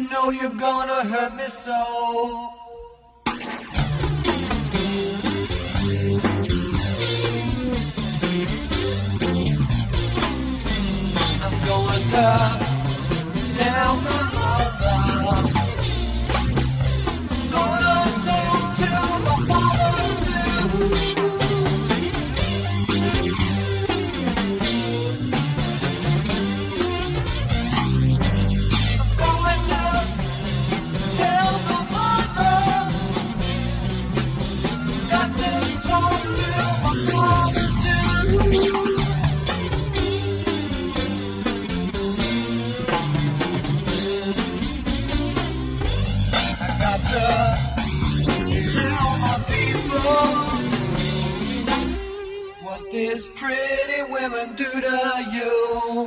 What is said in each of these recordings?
نو you گانو ہے بس وہ مندر یو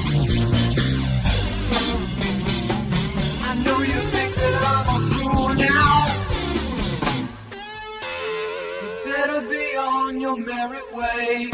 Pirate Way.